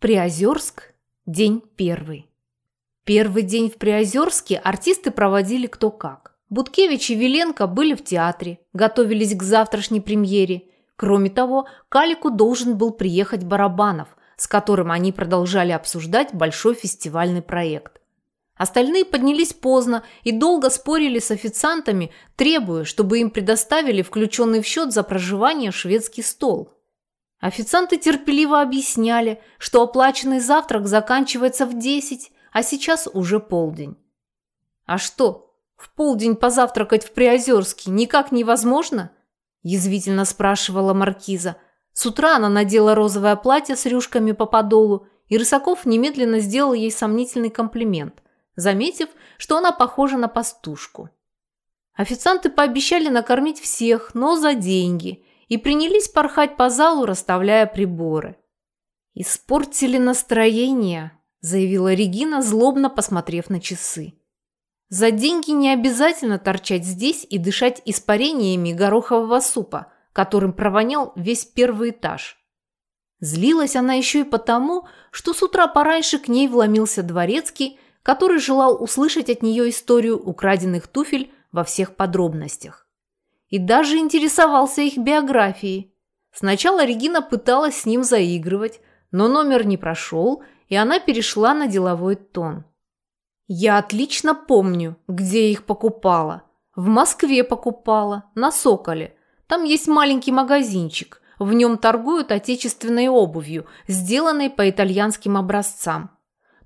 Приозерск. День первый. Первый день в Приозерске артисты проводили кто как. Буткевич и Веленко были в театре, готовились к завтрашней премьере. Кроме того, Калику должен был приехать Барабанов, с которым они продолжали обсуждать большой фестивальный проект. Остальные поднялись поздно и долго спорили с официантами, требуя, чтобы им предоставили включенный в счет за проживание шведский стол – Официанты терпеливо объясняли, что оплаченный завтрак заканчивается в 10, а сейчас уже полдень. «А что, в полдень позавтракать в Приозерске никак невозможно?» – язвительно спрашивала Маркиза. С утра она надела розовое платье с рюшками по подолу, и Рысаков немедленно сделал ей сомнительный комплимент, заметив, что она похожа на пастушку. Официанты пообещали накормить всех, но за деньги – и принялись порхать по залу, расставляя приборы. «Испортили настроение», – заявила Регина, злобно посмотрев на часы. «За деньги не обязательно торчать здесь и дышать испарениями горохового супа, которым провонял весь первый этаж». Злилась она еще и потому, что с утра пораньше к ней вломился дворецкий, который желал услышать от нее историю украденных туфель во всех подробностях и даже интересовался их биографией. Сначала Регина пыталась с ним заигрывать, но номер не прошел, и она перешла на деловой тон. «Я отлично помню, где их покупала. В Москве покупала, на Соколе. Там есть маленький магазинчик. В нем торгуют отечественной обувью, сделанной по итальянским образцам.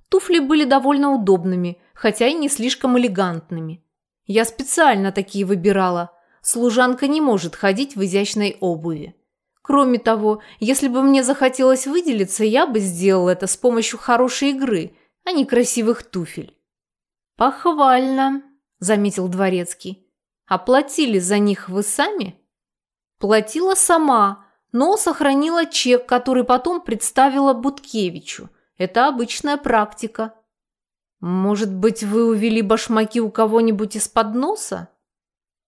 Туфли были довольно удобными, хотя и не слишком элегантными. Я специально такие выбирала, Служанка не может ходить в изящной обуви. Кроме того, если бы мне захотелось выделиться, я бы сделал это с помощью хорошей игры, а не красивых туфель. «Похвально», – заметил Дворецкий. «Оплатили за них вы сами?» «Платила сама, но сохранила чек, который потом представила Буткевичу. Это обычная практика». «Может быть, вы увели башмаки у кого-нибудь из-под носа?»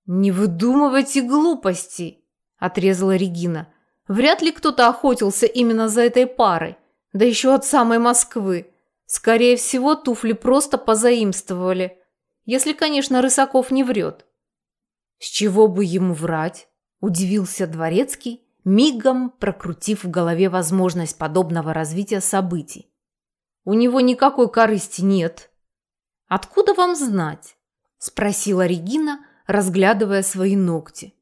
«Не выдумывайте глупостей!» – отрезала Регина. «Вряд ли кто-то охотился именно за этой парой, да еще от самой Москвы. Скорее всего, туфли просто позаимствовали, если, конечно, Рысаков не врет». «С чего бы ему врать?» – удивился Дворецкий, мигом прокрутив в голове возможность подобного развития событий. «У него никакой корысти нет». «Откуда вам знать?» – спросила Регина, разглядывая свои ногти.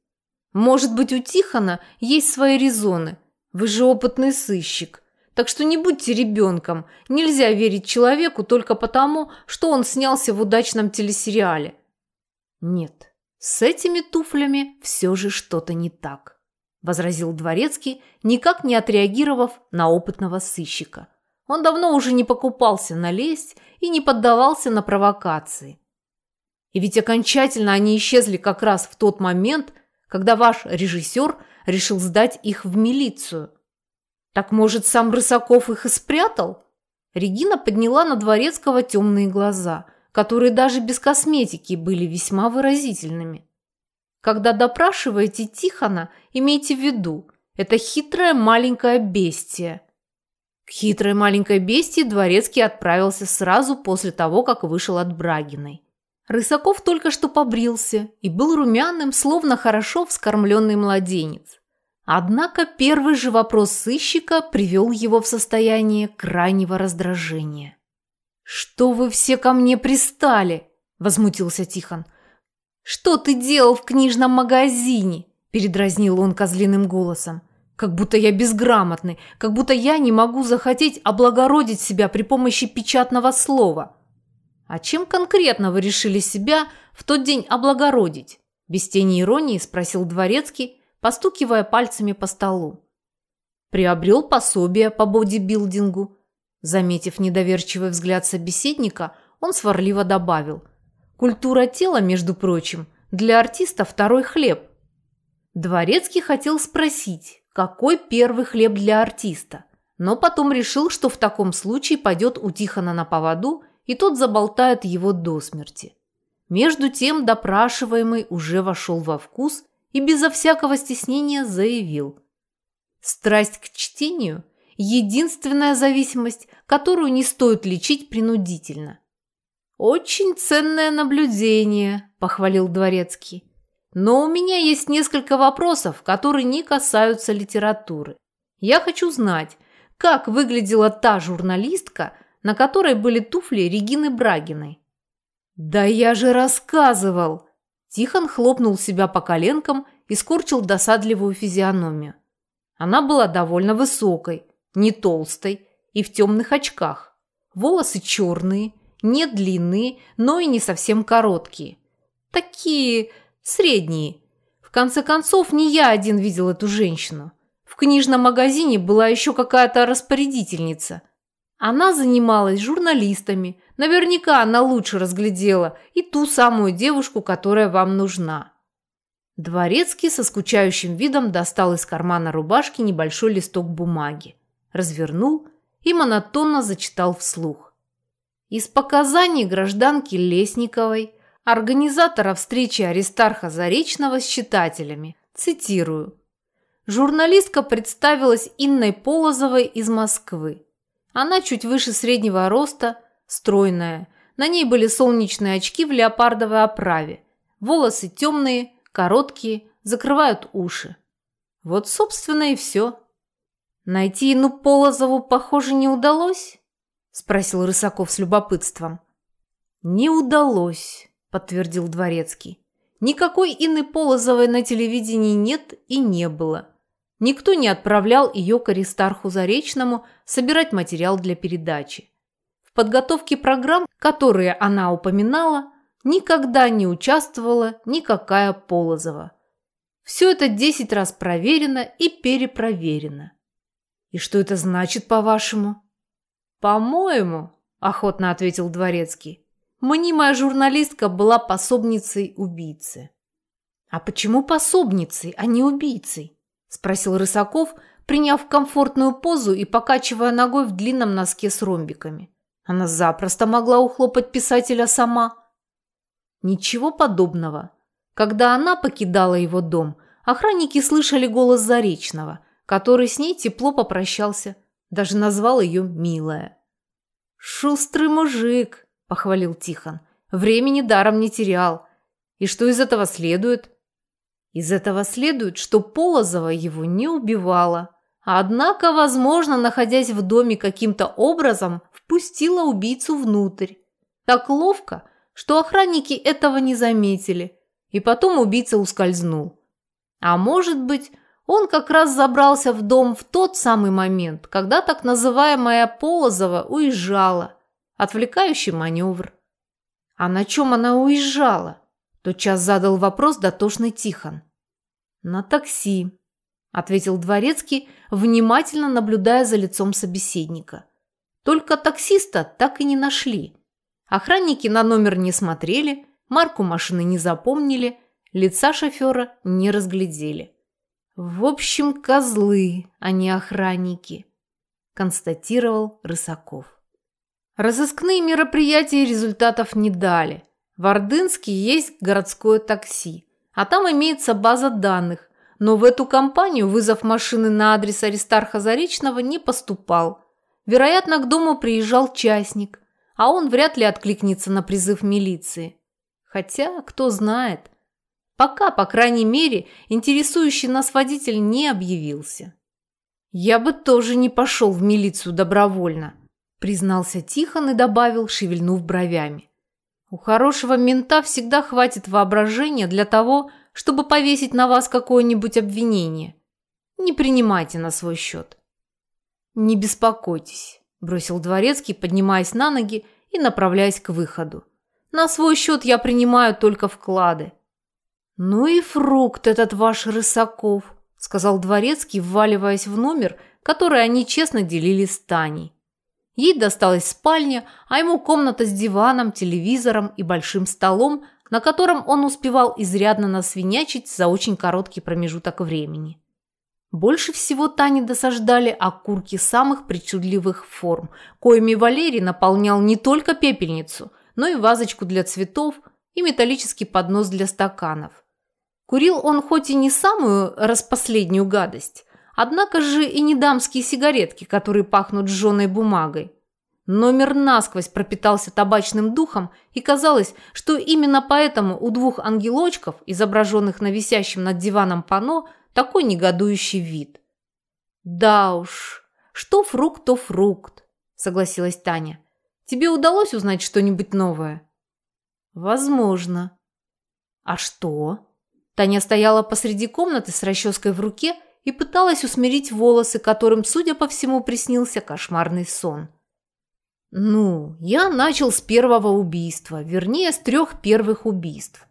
«Может быть, у Тихона есть свои резоны. Вы же опытный сыщик. Так что не будьте ребенком. Нельзя верить человеку только потому, что он снялся в удачном телесериале». «Нет, с этими туфлями все же что-то не так», – возразил Дворецкий, никак не отреагировав на опытного сыщика. Он давно уже не покупался на лесть и не поддавался на провокации. И ведь окончательно они исчезли как раз в тот момент, когда ваш режиссер решил сдать их в милицию. Так может, сам Рысаков их и спрятал? Регина подняла на Дворецкого темные глаза, которые даже без косметики были весьма выразительными. Когда допрашиваете Тихона, имейте в виду, это хитрое маленькое бестие. К хитрой маленькой бестии Дворецкий отправился сразу после того, как вышел от Брагиной. Рысаков только что побрился и был румяным, словно хорошо вскормленный младенец. Однако первый же вопрос сыщика привел его в состояние крайнего раздражения. «Что вы все ко мне пристали?» – возмутился Тихон. «Что ты делал в книжном магазине?» – передразнил он козлиным голосом. «Как будто я безграмотный, как будто я не могу захотеть облагородить себя при помощи печатного слова». «А чем конкретно вы решили себя в тот день облагородить?» Без тени иронии спросил Дворецкий, постукивая пальцами по столу. «Приобрел пособие по бодибилдингу». Заметив недоверчивый взгляд собеседника, он сварливо добавил. «Культура тела, между прочим, для артиста второй хлеб». Дворецкий хотел спросить, какой первый хлеб для артиста, но потом решил, что в таком случае пойдет у Тихона на поводу – и тот заболтает его до смерти. Между тем допрашиваемый уже вошел во вкус и безо всякого стеснения заявил. Страсть к чтению единственная зависимость, которую не стоит лечить принудительно. «Очень ценное наблюдение», – похвалил Дворецкий. «Но у меня есть несколько вопросов, которые не касаются литературы. Я хочу знать, как выглядела та журналистка, на которой были туфли Регины Брагиной». «Да я же рассказывал!» Тихон хлопнул себя по коленкам и скорчил досадливую физиономию. Она была довольно высокой, не толстой и в темных очках. Волосы черные, не длинные, но и не совсем короткие. Такие средние. В конце концов, не я один видел эту женщину. В книжном магазине была еще какая-то распорядительница. Она занималась журналистами. Наверняка она лучше разглядела и ту самую девушку, которая вам нужна. Дворецкий со скучающим видом достал из кармана рубашки небольшой листок бумаги, развернул и монотонно зачитал вслух. Из показаний гражданки Лесниковой, организатора встречи Аристарха Заречного с читателями, цитирую. Журналистка представилась Инной Полозовой из Москвы. Она чуть выше среднего роста, стройная. На ней были солнечные очки в леопардовой оправе. Волосы темные, короткие, закрывают уши. Вот, собственно, и все. Найти Ину Полозову, похоже, не удалось? Спросил Рысаков с любопытством. Не удалось, подтвердил Дворецкий. Никакой Инны Полозовой на телевидении нет и не было. Никто не отправлял ее к Аристарху Заречному собирать материал для передачи. В подготовке программ, которые она упоминала, никогда не участвовала никакая Полозова. Все это десять раз проверено и перепроверено. И что это значит, по-вашему? По-моему, охотно ответил Дворецкий, мнимая журналистка была пособницей убийцы. А почему пособницей, а не убийцей? Спросил Рысаков, приняв комфортную позу и покачивая ногой в длинном носке с ромбиками. Она запросто могла ухлопать писателя сама – Ничего подобного. Когда она покидала его дом, охранники слышали голос Заречного, который с ней тепло попрощался, даже назвал ее «милая». «Шустрый мужик», – похвалил Тихон. «Времени даром не терял. И что из этого следует?» Из этого следует, что Полозова его не убивала. Однако, возможно, находясь в доме каким-то образом, впустила убийцу внутрь. Так ловко – что охранники этого не заметили, и потом убийца ускользнул. А может быть, он как раз забрался в дом в тот самый момент, когда так называемая Полозова уезжала. Отвлекающий маневр. А на чем она уезжала? Тотчас задал вопрос дотошный Тихон. На такси, ответил Дворецкий, внимательно наблюдая за лицом собеседника. Только таксиста так и не нашли. Охранники на номер не смотрели, марку машины не запомнили, лица шофера не разглядели. В общем, козлы, а не охранники, констатировал Рысаков. Разыскные мероприятия результатов не дали. В Ордынске есть городское такси, а там имеется база данных, но в эту компанию вызов машины на адрес Аристарха Заречного не поступал. Вероятно, к дому приезжал частник, а он вряд ли откликнется на призыв милиции. Хотя, кто знает. Пока, по крайней мере, интересующий нас водитель не объявился. «Я бы тоже не пошел в милицию добровольно», признался Тихон и добавил, шевельнув бровями. «У хорошего мента всегда хватит воображения для того, чтобы повесить на вас какое-нибудь обвинение. Не принимайте на свой счет». «Не беспокойтесь бросил дворецкий, поднимаясь на ноги и направляясь к выходу. На свой счет я принимаю только вклады. Ну и фрукт этот ваш Рысаков, сказал дворецкий, вваливаясь в номер, который они честно делили с Таней. Ей досталась спальня, а ему комната с диваном, телевизором и большим столом, на котором он успевал изрядно насвинячить за очень короткий промежуток времени. Больше всего Тане досаждали окурки самых причудливых форм, коими Валерий наполнял не только пепельницу, но и вазочку для цветов и металлический поднос для стаканов. Курил он хоть и не самую распоследнюю гадость, однако же и не дамские сигаретки, которые пахнут сжженной бумагой. Номер насквозь пропитался табачным духом, и казалось, что именно поэтому у двух ангелочков, изображенных на висящем над диваном пано, такой негодующий вид. «Да уж, что фрукт, то фрукт», – согласилась Таня. «Тебе удалось узнать что-нибудь новое?» «Возможно». «А что?» Таня стояла посреди комнаты с расческой в руке и пыталась усмирить волосы, которым, судя по всему, приснился кошмарный сон. Ну, я начал с первого убийства, вернее, с трех первых убийств.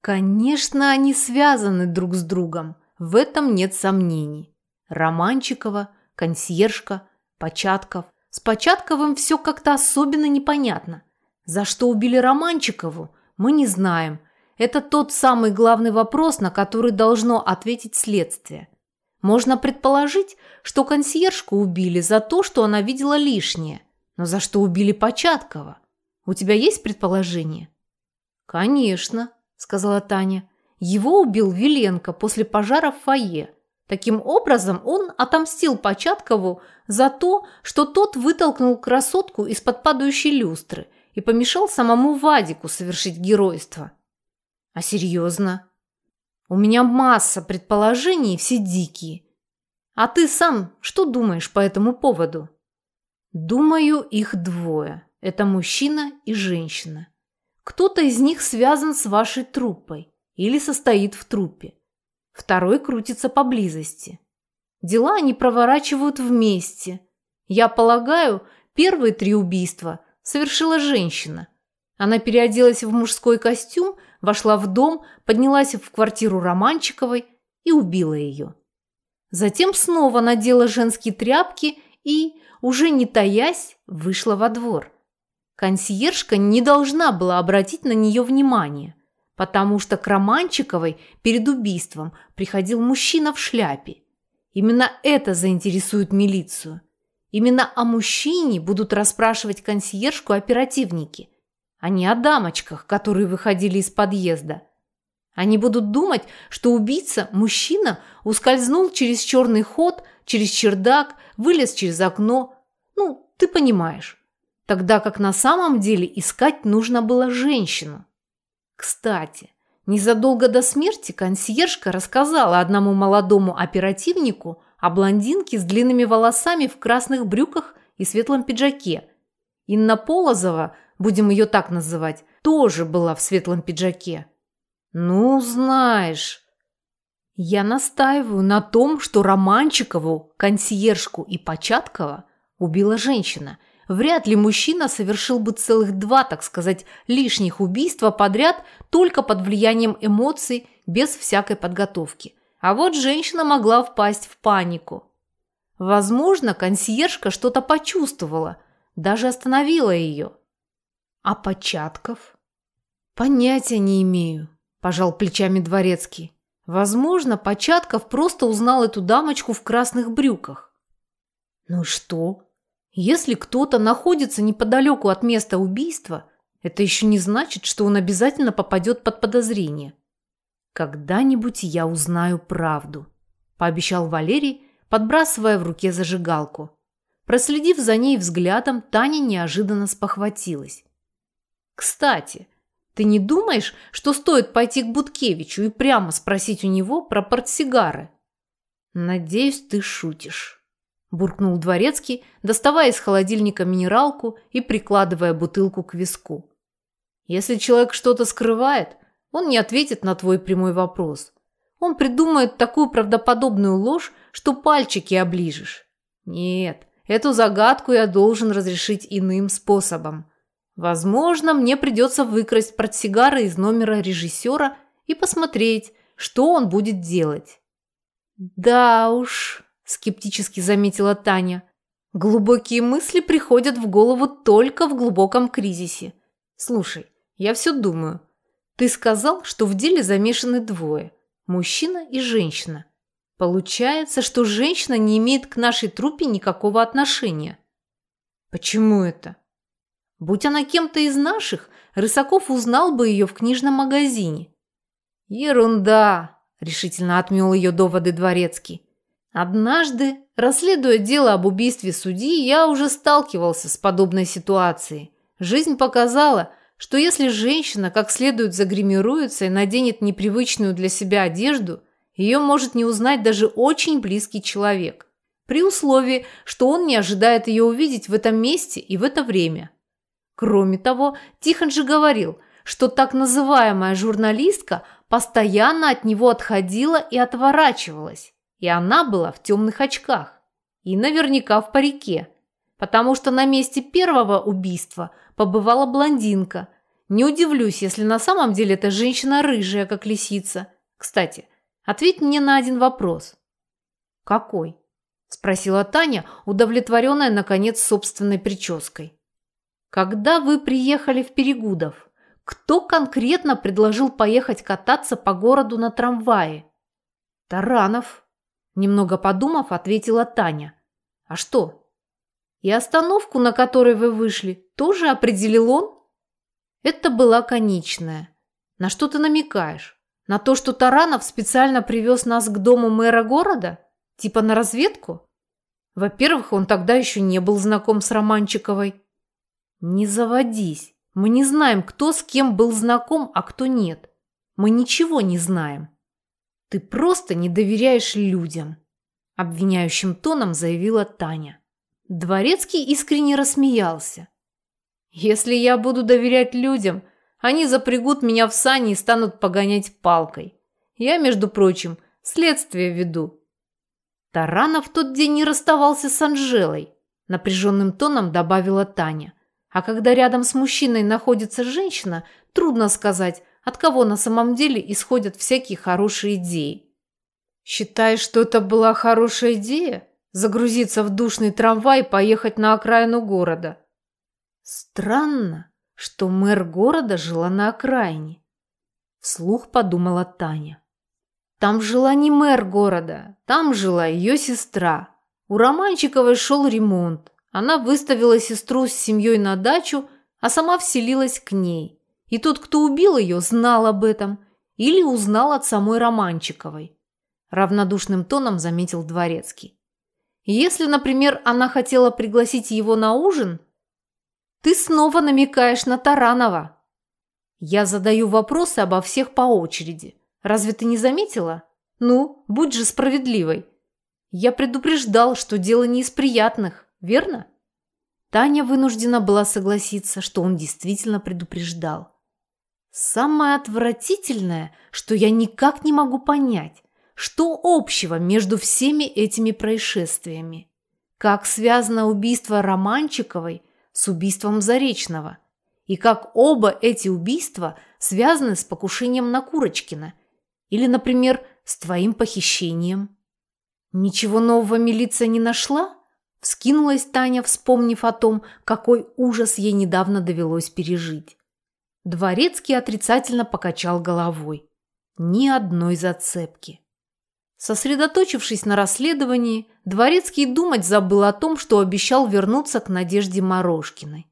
Конечно, они связаны друг с другом, в этом нет сомнений. Романчикова, консьержка, Початков. С Початковым все как-то особенно непонятно. За что убили Романчикову, мы не знаем. Это тот самый главный вопрос, на который должно ответить следствие. Можно предположить, что консьержку убили за то, что она видела лишнее – но за что убили Початкова? У тебя есть предположение? Конечно, сказала Таня. Его убил Виленко после пожара в фойе. Таким образом, он отомстил Початкову за то, что тот вытолкнул красотку из-под падающей люстры и помешал самому Вадику совершить геройство. А серьезно? У меня масса предположений, все дикие. А ты сам что думаешь по этому поводу? Думаю, их двое. Это мужчина и женщина. Кто-то из них связан с вашей труппой или состоит в труппе. Второй крутится поблизости. Дела они проворачивают вместе. Я полагаю, первые три убийства совершила женщина. Она переоделась в мужской костюм, вошла в дом, поднялась в квартиру Романчиковой и убила ее. Затем снова надела женские тряпки и, уже не таясь, вышла во двор. Консьержка не должна была обратить на нее внимание, потому что к Романчиковой перед убийством приходил мужчина в шляпе. Именно это заинтересует милицию. Именно о мужчине будут расспрашивать консьержку оперативники, а не о дамочках, которые выходили из подъезда. Они будут думать, что убийца, мужчина, ускользнул через черный ход, через чердак, вылез через окно, ну, ты понимаешь. Тогда как на самом деле искать нужно было женщину. Кстати, незадолго до смерти консьержка рассказала одному молодому оперативнику о блондинке с длинными волосами в красных брюках и светлом пиджаке. Инна Полозова, будем ее так называть, тоже была в светлом пиджаке. Ну, знаешь... Я настаиваю на том, что Романчикову, консьержку и Початкова – убила женщина. Вряд ли мужчина совершил бы целых два, так сказать, лишних убийства подряд только под влиянием эмоций, без всякой подготовки. А вот женщина могла впасть в панику. Возможно, консьержка что-то почувствовала, даже остановила ее. А Початков? Понятия не имею, пожал плечами дворецкий. Возможно, Початков просто узнал эту дамочку в красных брюках. Ну и что? Если кто-то находится неподалеку от места убийства, это еще не значит, что он обязательно попадет под подозрение. «Когда-нибудь я узнаю правду», – пообещал Валерий, подбрасывая в руке зажигалку. Проследив за ней взглядом, Таня неожиданно спохватилась. «Кстати, ты не думаешь, что стоит пойти к Буткевичу и прямо спросить у него про портсигары?» «Надеюсь, ты шутишь» буркнул дворецкий, доставая из холодильника минералку и прикладывая бутылку к виску. Если человек что-то скрывает, он не ответит на твой прямой вопрос. Он придумает такую правдоподобную ложь, что пальчики оближешь. Нет, эту загадку я должен разрешить иным способом. Возможно, мне придется выкрасть портсигары из номера режиссера и посмотреть, что он будет делать. Да уж, скептически заметила Таня. Глубокие мысли приходят в голову только в глубоком кризисе. Слушай, я все думаю. Ты сказал, что в деле замешаны двое – мужчина и женщина. Получается, что женщина не имеет к нашей труппе никакого отношения. Почему это? Будь она кем-то из наших, Рысаков узнал бы ее в книжном магазине. Ерунда, решительно отмел ее доводы дворецкий. Однажды, расследуя дело об убийстве судьи, я уже сталкивался с подобной ситуацией. Жизнь показала, что если женщина как следует загримируется и наденет непривычную для себя одежду, ее может не узнать даже очень близкий человек, при условии, что он не ожидает ее увидеть в этом месте и в это время. Кроме того, Тихон же говорил, что так называемая журналистка постоянно от него отходила и отворачивалась. И она была в темных очках. И наверняка в парике. Потому что на месте первого убийства побывала блондинка. Не удивлюсь, если на самом деле эта женщина рыжая, как лисица. Кстати, ответь мне на один вопрос. Какой? Спросила Таня, удовлетворенная, наконец, собственной прической. Когда вы приехали в Перегудов, кто конкретно предложил поехать кататься по городу на трамвае? Таранов, Немного подумав, ответила Таня. А что? И остановку, на которой вы вышли, тоже определил он? Это была конечная. На что ты намекаешь? На то, что Таранов специально привез нас к дому мэра города? Типа на разведку? Во-первых, он тогда еще не был знаком с Романчиковой. Не заводись. Мы не знаем, кто с кем был знаком, а кто нет. Мы ничего не знаем. «Ты просто не доверяешь людям», – обвиняющим тоном заявила Таня. Дворецкий искренне рассмеялся. «Если я буду доверять людям, они запрягут меня в сани и станут погонять палкой. Я, между прочим, следствие веду». Таранов в тот день не расставался с Анжелой, напряженным тоном добавила Таня. А когда рядом с мужчиной находится женщина, трудно сказать, от кого на самом деле исходят всякие хорошие идеи. Считаешь, что это была хорошая идея? Загрузиться в душный трамвай и поехать на окраину города? Странно, что мэр города жила на окраине. Вслух подумала Таня. Там жила не мэр города, там жила ее сестра. У Романчиковой шел ремонт. Она выставила сестру с семьей на дачу, а сама вселилась к ней. И тот, кто убил ее, знал об этом или узнал от самой Романчиковой. Равнодушным тоном заметил Дворецкий. Если, например, она хотела пригласить его на ужин, ты снова намекаешь на Таранова. Я задаю вопросы обо всех по очереди. Разве ты не заметила? Ну, будь же справедливой. Я предупреждал, что дело не из приятных, верно? Таня вынуждена была согласиться, что он действительно предупреждал. Самое отвратительное, что я никак не могу понять, что общего между всеми этими происшествиями. Как связано убийство Романчиковой с убийством Заречного. И как оба эти убийства связаны с покушением на Курочкина. Или, например, с твоим похищением. Ничего нового милиция не нашла? Вскинулась Таня, вспомнив о том, какой ужас ей недавно довелось пережить. Дворецкий отрицательно покачал головой. Ни одной зацепки. Сосредоточившись на расследовании, Дворецкий думать забыл о том, что обещал вернуться к Надежде Морошкиной.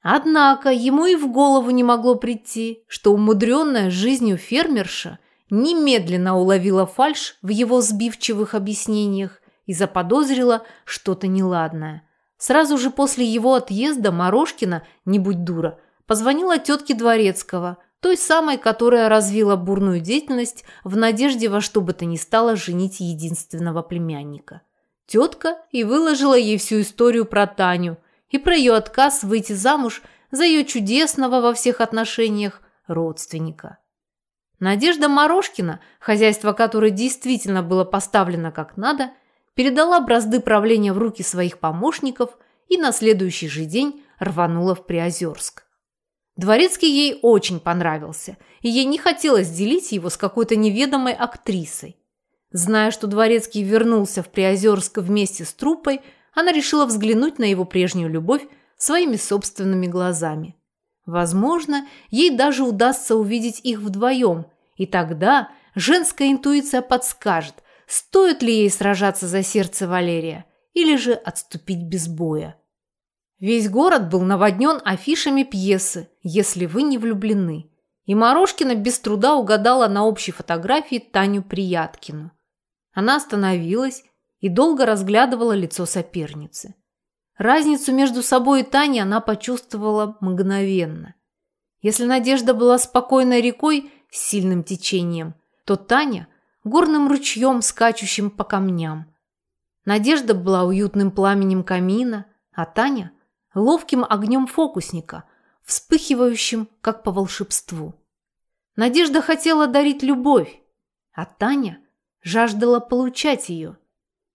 Однако ему и в голову не могло прийти, что умудренная жизнью фермерша немедленно уловила фальшь в его сбивчивых объяснениях и заподозрила что-то неладное. Сразу же после его отъезда Морошкина, не будь дура, позвонила тетке Дворецкого, той самой, которая развила бурную деятельность в надежде во что бы то ни стало женить единственного племянника. Тетка и выложила ей всю историю про Таню и про ее отказ выйти замуж за ее чудесного во всех отношениях родственника. Надежда Морошкина, хозяйство которой действительно было поставлено как надо, передала бразды правления в руки своих помощников и на следующий же день рванула в Приозерск. Дворецкий ей очень понравился, и ей не хотелось делить его с какой-то неведомой актрисой. Зная, что Дворецкий вернулся в Приозерск вместе с труппой, она решила взглянуть на его прежнюю любовь своими собственными глазами. Возможно, ей даже удастся увидеть их вдвоем, и тогда женская интуиция подскажет, стоит ли ей сражаться за сердце Валерия или же отступить без боя. Весь город был наводнен афишами пьесы «Если вы не влюблены». И Морошкина без труда угадала на общей фотографии Таню Прияткину. Она остановилась и долго разглядывала лицо соперницы. Разницу между собой и Таней она почувствовала мгновенно. Если Надежда была спокойной рекой с сильным течением, то Таня – горным ручьем, скачущим по камням. Надежда была уютным пламенем камина, а Таня – ловким огнем фокусника, вспыхивающим, как по волшебству. Надежда хотела дарить любовь, а Таня жаждала получать ее.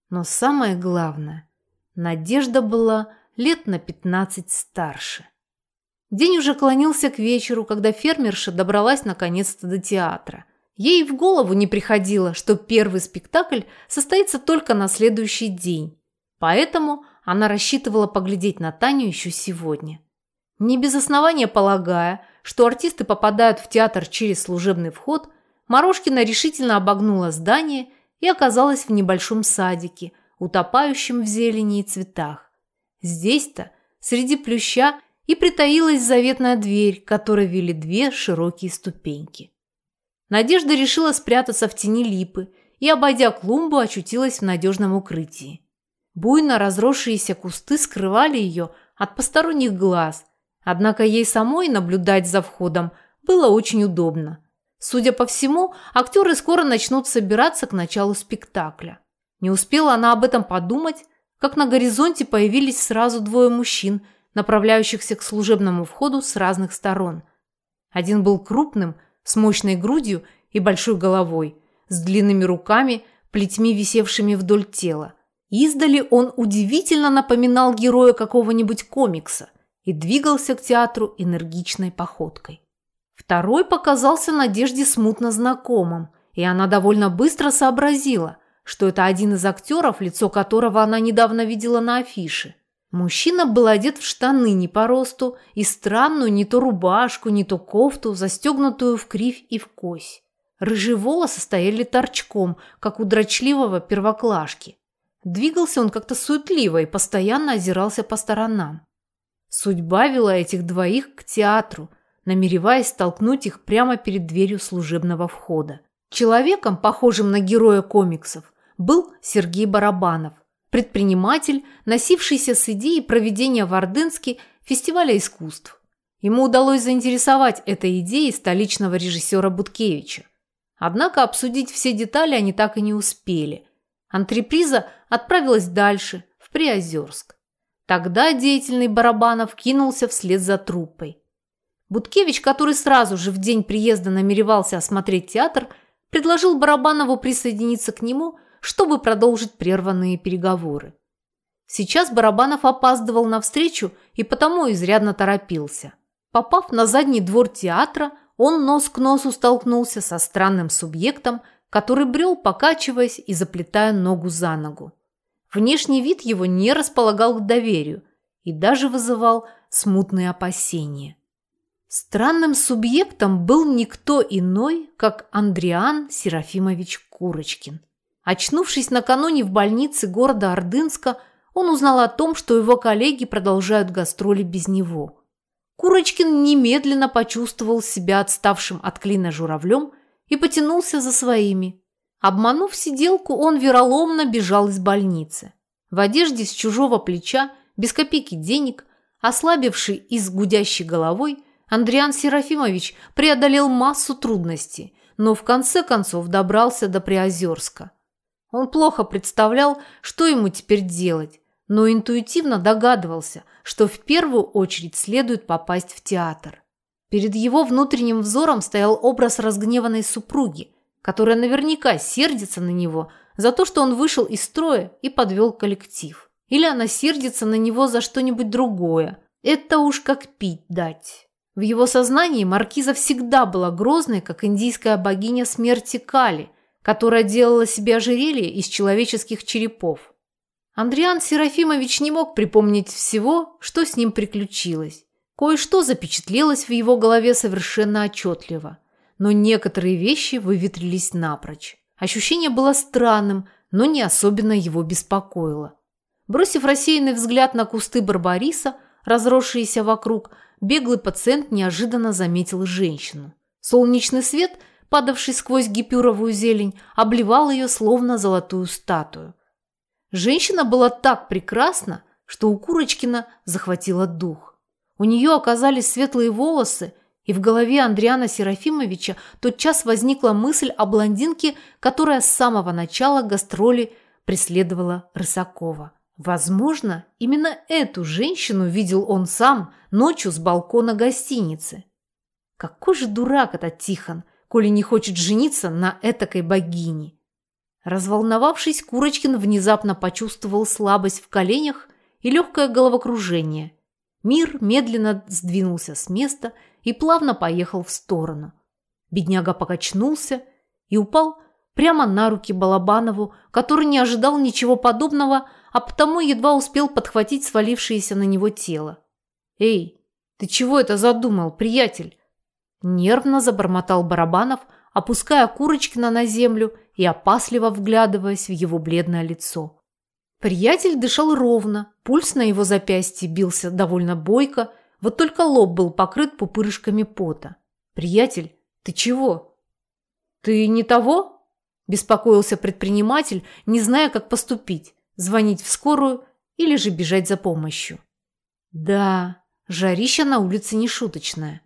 Но самое главное, Надежда была лет на пятнадцать старше. День уже клонился к вечеру, когда фермерша добралась наконец-то до театра. Ей в голову не приходило, что первый спектакль состоится только на следующий день. Поэтому она рассчитывала поглядеть на Таню еще сегодня. Не без основания полагая, что артисты попадают в театр через служебный вход, Морошкина решительно обогнула здание и оказалась в небольшом садике, утопающем в зелени и цветах. Здесь-то, среди плюща, и притаилась заветная дверь, которой вели две широкие ступеньки. Надежда решила спрятаться в тени липы и, обойдя клумбу, очутилась в надежном укрытии. Буйно разросшиеся кусты скрывали ее от посторонних глаз, однако ей самой наблюдать за входом было очень удобно. Судя по всему, актеры скоро начнут собираться к началу спектакля. Не успела она об этом подумать, как на горизонте появились сразу двое мужчин – направляющихся к служебному входу с разных сторон. Один был крупным, с мощной грудью и большой головой, с длинными руками, плетьми висевшими вдоль тела. Издали он удивительно напоминал героя какого-нибудь комикса и двигался к театру энергичной походкой. Второй показался Надежде смутно знакомым, и она довольно быстро сообразила, что это один из актеров, лицо которого она недавно видела на афише – Мужчина был одет в штаны не по росту и странную не то рубашку, не то кофту, застегнутую в кривь и в кось. Рыжие волосы стояли торчком, как у дрочливого первоклашки. Двигался он как-то суетливо и постоянно озирался по сторонам. Судьба вела этих двоих к театру, намереваясь столкнуть их прямо перед дверью служебного входа. Человеком, похожим на героя комиксов, был Сергей Барабанов, предприниматель, носившийся с идеей проведения в Ордынске фестиваля искусств. Ему удалось заинтересовать этой идеей столичного режиссера Буткевича. Однако обсудить все детали они так и не успели. Антреприза отправилась дальше, в Приозерск. Тогда деятельный Барабанов кинулся вслед за труппой. Буткевич, который сразу же в день приезда намеревался осмотреть театр, предложил Барабанову присоединиться к нему чтобы продолжить прерванные переговоры. Сейчас Барабанов опаздывал на встречу и потому изрядно торопился. Попав на задний двор театра, он нос к носу столкнулся со странным субъектом, который брел, покачиваясь и заплетая ногу за ногу. Внешний вид его не располагал к доверию и даже вызывал смутные опасения. Странным субъектом был никто иной, как Андриан Серафимович Курочкин – Очнувшись накануне в больнице города Ордынска, он узнал о том, что его коллеги продолжают гастроли без него. Курочкин немедленно почувствовал себя отставшим от клина журавлем и потянулся за своими. Обманув сиделку, он вероломно бежал из больницы. В одежде с чужого плеча, без копейки денег, ослабевший и с гудящей головой, Андриан Серафимович преодолел массу трудностей, но в конце концов добрался до Приозерска. Он плохо представлял, что ему теперь делать, но интуитивно догадывался, что в первую очередь следует попасть в театр. Перед его внутренним взором стоял образ разгневанной супруги, которая наверняка сердится на него за то, что он вышел из строя и подвел коллектив. Или она сердится на него за что-нибудь другое. Это уж как пить дать. В его сознании маркиза всегда была грозной, как индийская богиня смерти Кали – которая делала себе ожерелье из человеческих черепов. Андриан Серафимович не мог припомнить всего, что с ним приключилось. Кое-что запечатлелось в его голове совершенно отчетливо, но некоторые вещи выветрились напрочь. Ощущение было странным, но не особенно его беспокоило. Бросив рассеянный взгляд на кусты барбариса, разросшиеся вокруг, беглый пациент неожиданно заметил женщину. Солнечный свет – падавший сквозь гипюровую зелень, обливал ее словно золотую статую. Женщина была так прекрасна, что у Курочкина захватило дух. У нее оказались светлые волосы, и в голове Андриана Серафимовича тотчас возникла мысль о блондинке, которая с самого начала гастроли преследовала Рысакова. Возможно, именно эту женщину видел он сам ночью с балкона гостиницы. Какой же дурак этот Тихон, коли не хочет жениться на этакой богине. Разволновавшись, Курочкин внезапно почувствовал слабость в коленях и легкое головокружение. Мир медленно сдвинулся с места и плавно поехал в сторону. Бедняга покачнулся и упал прямо на руки Балабанову, который не ожидал ничего подобного, а потому едва успел подхватить свалившееся на него тело. «Эй, ты чего это задумал, приятель?» Нервно забормотал Барабанов, опуская Курочкина на землю и опасливо вглядываясь в его бледное лицо. Приятель дышал ровно, пульс на его запястье бился довольно бойко, вот только лоб был покрыт пупырышками пота. «Приятель, ты чего?» «Ты не того?» – беспокоился предприниматель, не зная, как поступить – звонить в скорую или же бежать за помощью. Да, жарища на улице не шуточная.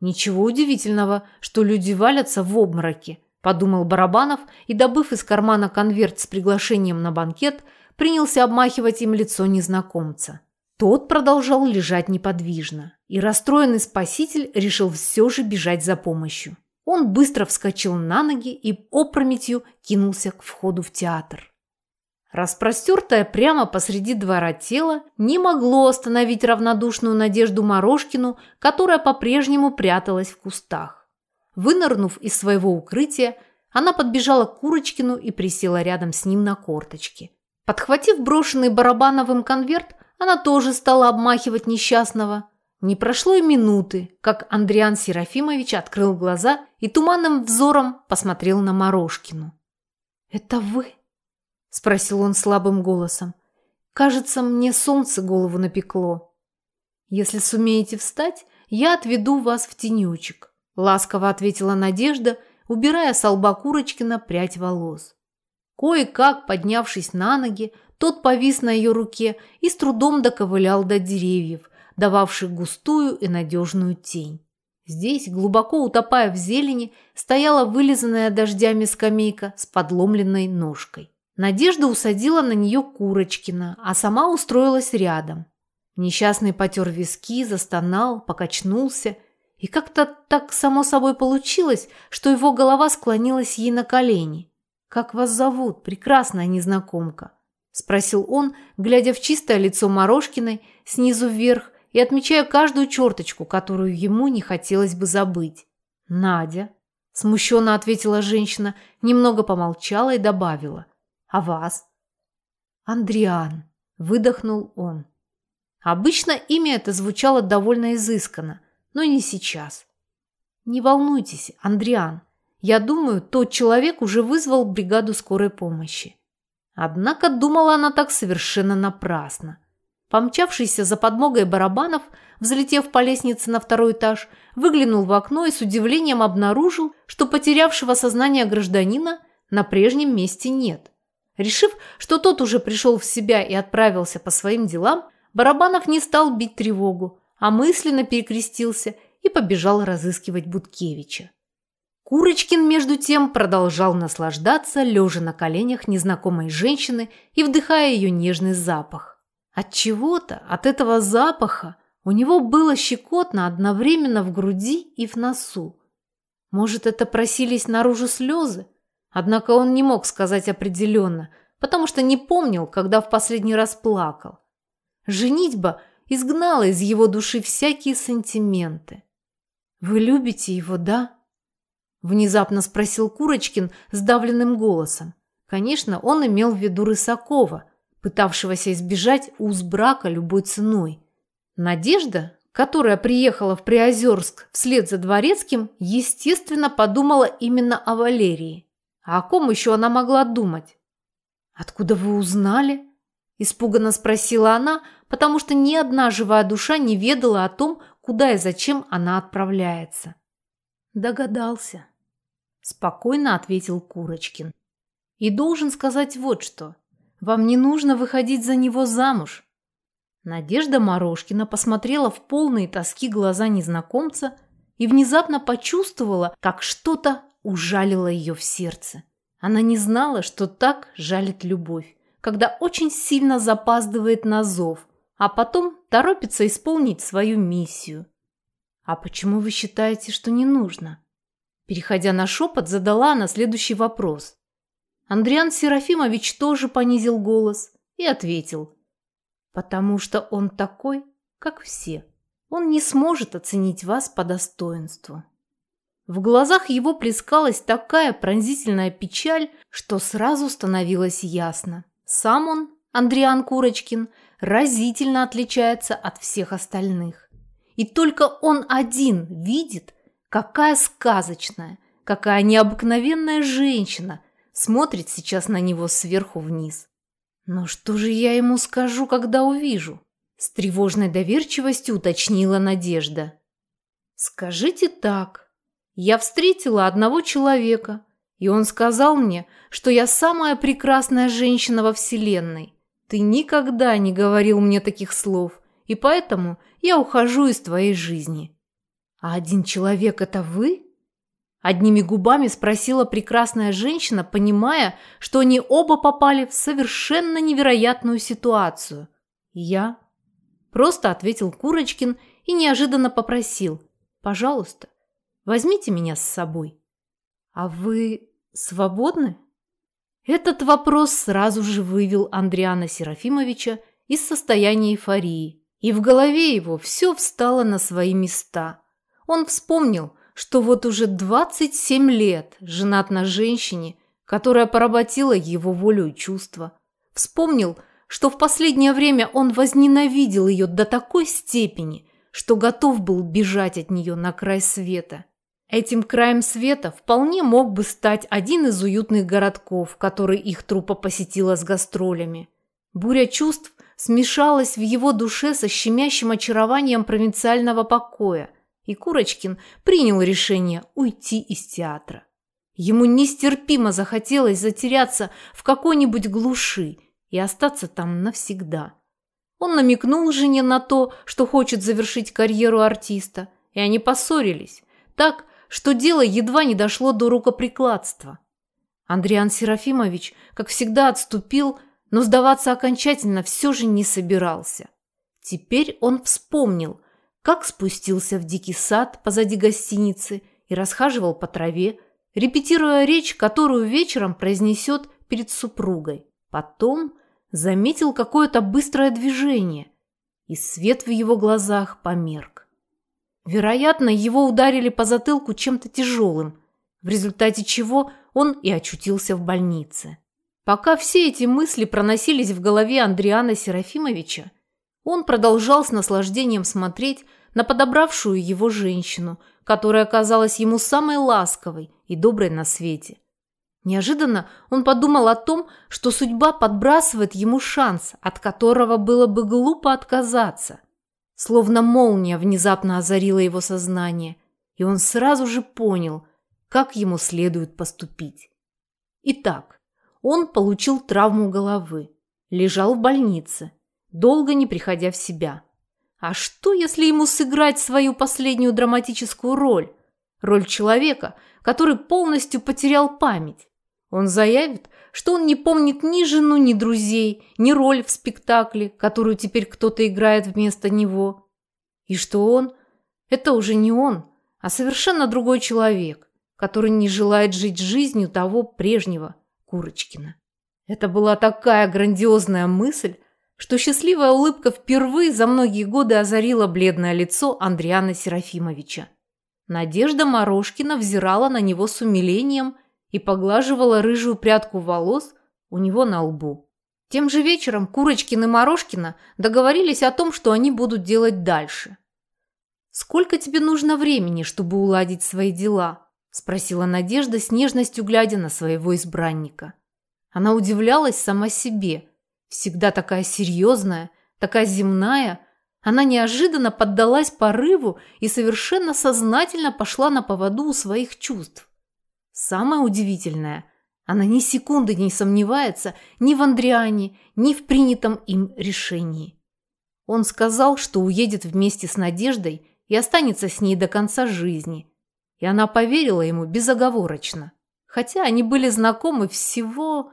Ничего удивительного, что люди валятся в обмороке, подумал Барабанов и, добыв из кармана конверт с приглашением на банкет, принялся обмахивать им лицо незнакомца. Тот продолжал лежать неподвижно, и расстроенный спаситель решил все же бежать за помощью. Он быстро вскочил на ноги и опрометью кинулся к входу в театр. Распростертое прямо посреди двора тело не могло остановить равнодушную Надежду Морошкину, которая по-прежнему пряталась в кустах. Вынырнув из своего укрытия, она подбежала к Курочкину и присела рядом с ним на корточки. Подхватив брошенный Барабановым конверт, она тоже стала обмахивать несчастного. Не прошло и минуты, как Андриан Серафимович открыл глаза и туманным взором посмотрел на Морошкину. «Это вы?» – спросил он слабым голосом. «Кажется, мне солнце голову напекло. Если сумеете встать, я отведу вас в тенючек», – ласково ответила Надежда, убирая с лба Курочкина прядь волос. Кое-как, поднявшись на ноги, тот повис на ее руке и с трудом доковылял до деревьев, дававших густую и надежную тень. Здесь, глубоко утопая в зелени, стояла вылизанная дождями скамейка с подломленной ножкой. Надежда усадила на нее Курочкина, а сама устроилась рядом. Несчастный потер виски, застонал, покачнулся, и как-то так само собой получилось, что его голова склонилась ей на колени. «Как вас зовут, прекрасная незнакомка?» – спросил он, глядя в чистое лицо Морошкиной снизу вверх и отмечая каждую черточку, которую ему не хотелось бы забыть. «Надя», – смущенно ответила женщина, немного помолчала и добавила – а вас? Андриан, выдохнул он. Обычно имя это звучало довольно изысканно, но не сейчас. Не волнуйтесь, Андриан. Я думаю, тот человек уже вызвал бригаду скорой помощи. Однако думала она так совершенно напрасно. Помчавшийся за подмогой барабанов, взлетев по лестнице на второй этаж, выглянул в окно и с удивлением обнаружил, что потерявшего сознание гражданина на прежнем месте нет. Решив, что тот уже пришел в себя и отправился по своим делам, Барабанов не стал бить тревогу, а мысленно перекрестился и побежал разыскивать Буткевича. Курочкин, между тем, продолжал наслаждаться, лежа на коленях незнакомой женщины и вдыхая ее нежный запах. От чего-то, от этого запаха, у него было щекотно одновременно в груди и в носу. Может, это просились наружу слезы? Однако он не мог сказать определенно, потому что не помнил, когда в последний раз плакал. Женитьба изгнала из его души всякие сантименты. «Вы любите его, да?» Внезапно спросил Курочкин сдавленным голосом. Конечно, он имел в виду Рысакова, пытавшегося избежать уз брака любой ценой. Надежда, которая приехала в Приозерск вслед за Дворецким, естественно, подумала именно о Валерии. А о ком еще она могла думать? «Откуда вы узнали?» – испуганно спросила она, потому что ни одна живая душа не ведала о том, куда и зачем она отправляется. «Догадался», – спокойно ответил Курочкин. «И должен сказать вот что. Вам не нужно выходить за него замуж. Надежда Морошкина посмотрела в полные тоски глаза незнакомца и внезапно почувствовала, как что-то ужалило ее в сердце. Она не знала, что так жалит любовь, когда очень сильно запаздывает на зов, а потом торопится исполнить свою миссию. «А почему вы считаете, что не нужно?» Переходя на шепот, задала она следующий вопрос. Андриан Серафимович тоже понизил голос и ответил. «Потому что он такой, как все. Он не сможет оценить вас по достоинству». В глазах его плескалась такая пронзительная печаль, что сразу становилось ясно. Сам он, Андриан Курочкин, разительно отличается от всех остальных. И только он один видит, какая сказочная, какая необыкновенная женщина смотрит сейчас на него сверху вниз. Но что же я ему скажу, когда увижу? С тревожной доверчивостью уточнила Надежда. Скажите так, я встретила одного человека, и он сказал мне, что я самая прекрасная женщина во Вселенной. Ты никогда не говорил мне таких слов, и поэтому я ухожу из твоей жизни. А один человек – это вы? Одними губами спросила прекрасная женщина, понимая, что они оба попали в совершенно невероятную ситуацию. Я просто ответил Курочкин и неожиданно попросил «Пожалуйста, Возьмите меня с собой. А вы свободны? Этот вопрос сразу же вывел Андриана Серафимовича из состояния эйфории. И в голове его все встало на свои места. Он вспомнил, что вот уже 27 лет женат на женщине, которая поработила его волю и чувства. Вспомнил, что в последнее время он возненавидел ее до такой степени, что готов был бежать от нее на край света. Этим краем света вполне мог бы стать один из уютных городков, который их трупа посетила с гастролями. Буря чувств смешалась в его душе со щемящим очарованием провинциального покоя, и Курочкин принял решение уйти из театра. Ему нестерпимо захотелось затеряться в какой-нибудь глуши и остаться там навсегда. Он намекнул жене на то, что хочет завершить карьеру артиста, и они поссорились. Так, что дело едва не дошло до рукоприкладства. Андриан Серафимович, как всегда, отступил, но сдаваться окончательно все же не собирался. Теперь он вспомнил, как спустился в дикий сад позади гостиницы и расхаживал по траве, репетируя речь, которую вечером произнесет перед супругой. Потом заметил какое-то быстрое движение, и свет в его глазах померк. Вероятно, его ударили по затылку чем-то тяжелым, в результате чего он и очутился в больнице. Пока все эти мысли проносились в голове Андриана Серафимовича, он продолжал с наслаждением смотреть на подобравшую его женщину, которая казалась ему самой ласковой и доброй на свете. Неожиданно он подумал о том, что судьба подбрасывает ему шанс, от которого было бы глупо отказаться – Словно молния внезапно озарила его сознание, и он сразу же понял, как ему следует поступить. Итак, он получил травму головы, лежал в больнице, долго не приходя в себя. А что, если ему сыграть свою последнюю драматическую роль? Роль человека, который полностью потерял память. Он заявит, что он не помнит ни жену, ни друзей, ни роль в спектакле, которую теперь кто-то играет вместо него. И что он – это уже не он, а совершенно другой человек, который не желает жить жизнью того прежнего Курочкина. Это была такая грандиозная мысль, что счастливая улыбка впервые за многие годы озарила бледное лицо Андриана Серафимовича. Надежда Морошкина взирала на него с умилением – и поглаживала рыжую прядку волос у него на лбу. Тем же вечером Курочкин и Морошкина договорились о том, что они будут делать дальше. «Сколько тебе нужно времени, чтобы уладить свои дела?» – спросила Надежда с нежностью, глядя на своего избранника. Она удивлялась сама себе. Всегда такая серьезная, такая земная. Она неожиданно поддалась порыву и совершенно сознательно пошла на поводу у своих чувств. Самое удивительное, Она ни секунды не сомневается ни в Андриане, ни в принятом им решении. Он сказал, что уедет вместе с Надеждой и останется с ней до конца жизни. И она поверила ему безоговорочно. Хотя они были знакомы всего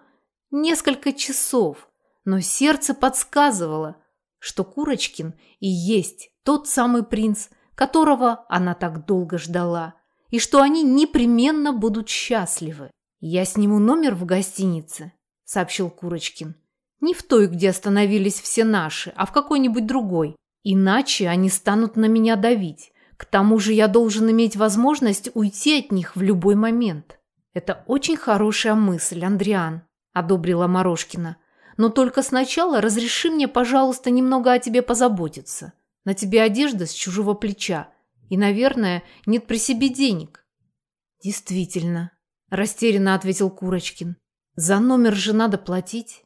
несколько часов, но сердце подсказывало, что Курочкин и есть тот самый принц, которого она так долго ждала, и что они непременно будут счастливы. «Я сниму номер в гостинице», – сообщил Курочкин. «Не в той, где остановились все наши, а в какой-нибудь другой. Иначе они станут на меня давить. К тому же я должен иметь возможность уйти от них в любой момент». «Это очень хорошая мысль, Андриан», – одобрила Морошкина. «Но только сначала разреши мне, пожалуйста, немного о тебе позаботиться. На тебе одежда с чужого плеча. И, наверное, нет при себе денег». «Действительно», растерянно ответил Курочкин. За номер же надо платить.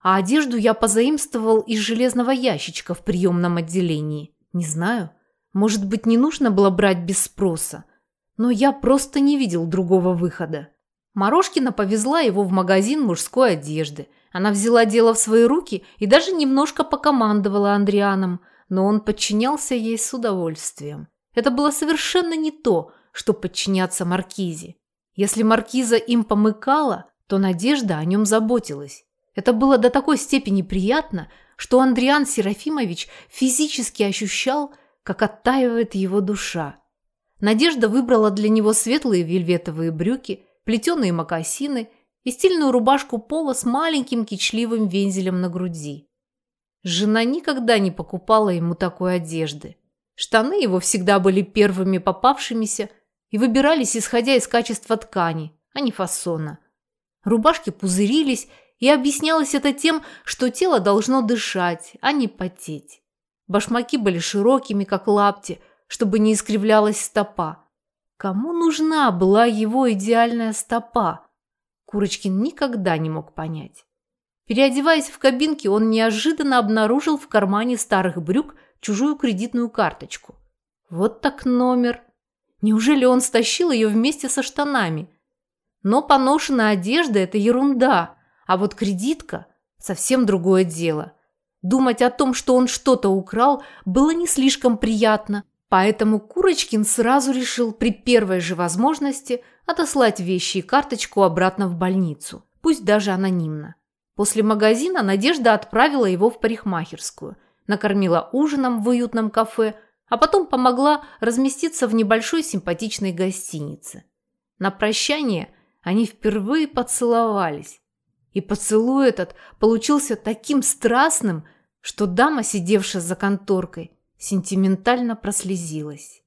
А одежду я позаимствовал из железного ящичка в приемном отделении. Не знаю, может быть, не нужно было брать без спроса, но я просто не видел другого выхода. Морошкина повезла его в магазин мужской одежды. Она взяла дело в свои руки и даже немножко покомандовала Андрианом, но он подчинялся ей с удовольствием. Это было совершенно не то, что подчиняться Маркизе. Если маркиза им помыкала, то Надежда о нем заботилась. Это было до такой степени приятно, что Андриан Серафимович физически ощущал, как оттаивает его душа. Надежда выбрала для него светлые вельветовые брюки, плетеные мокасины и стильную рубашку пола с маленьким кичливым вензелем на груди. Жена никогда не покупала ему такой одежды. Штаны его всегда были первыми попавшимися, и выбирались исходя из качества ткани, а не фасона. Рубашки пузырились, и объяснялось это тем, что тело должно дышать, а не потеть. Башмаки были широкими, как лапти, чтобы не искривлялась стопа. Кому нужна была его идеальная стопа? Курочкин никогда не мог понять. Переодеваясь в кабинке, он неожиданно обнаружил в кармане старых брюк чужую кредитную карточку. Вот так номер. Неужели он стащил ее вместе со штанами? Но поношенная одежда – это ерунда, а вот кредитка – совсем другое дело. Думать о том, что он что-то украл, было не слишком приятно, поэтому Курочкин сразу решил при первой же возможности отослать вещи и карточку обратно в больницу, пусть даже анонимно. После магазина Надежда отправила его в парикмахерскую, накормила ужином в уютном кафе – а потом помогла разместиться в небольшой симпатичной гостинице. На прощание они впервые поцеловались. И поцелуй этот получился таким страстным, что дама, сидевшая за конторкой, сентиментально прослезилась.